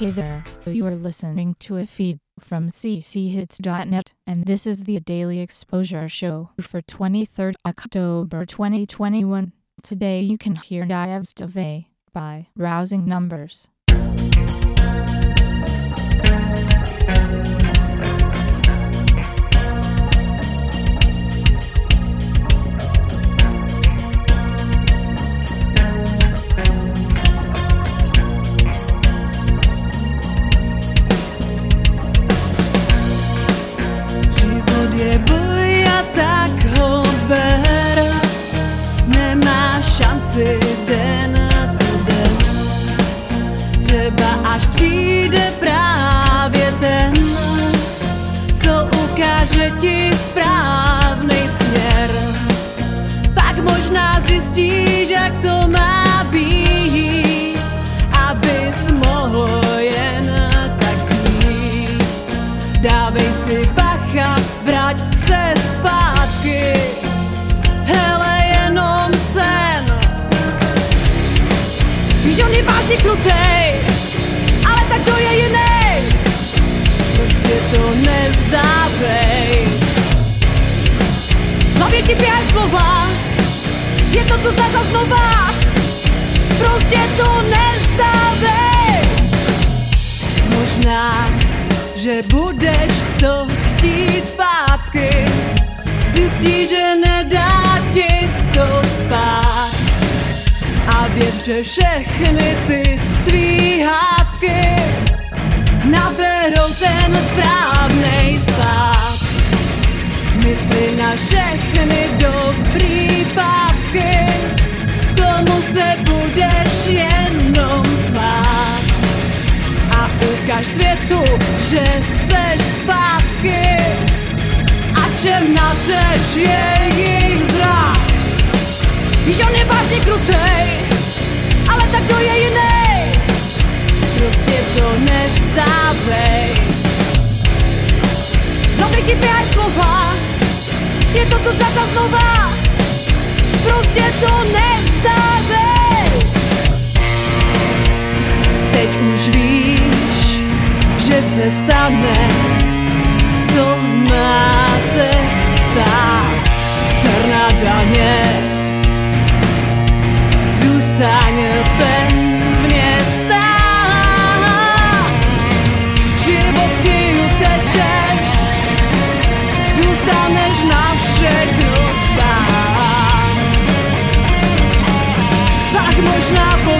Hey there, you are listening to a feed from cchits.net, and this is the Daily Exposure Show for 23rd October 2021. Today you can hear Dives Dave by Rousing Numbers. Až přijde právě ten Co ukáže ti správnej směr. Pak možná zjistíš, Je to tu zase znova. Prostě to nezdávej. Možná, že budeš to chtít zpátky. Zjistíš, že nedá ti to spát. A věř, že všechny ty tvý hádky Naberou ten správnej spát. Mysli na všechny dobrý że chcesz spadki, a ciemna też jej wzrak. Widział nie bardziej krócej, ale tak do jej innej, rozpierdolone stawej. Dobry kipiaj słowa, nie to tu za znowa, rozpierdolone stawej. przestanę. Co nas stać? Zarnadanie Zostanie pewnie stać. Život ti uteče Zostaneš navšegru sám Tak možná po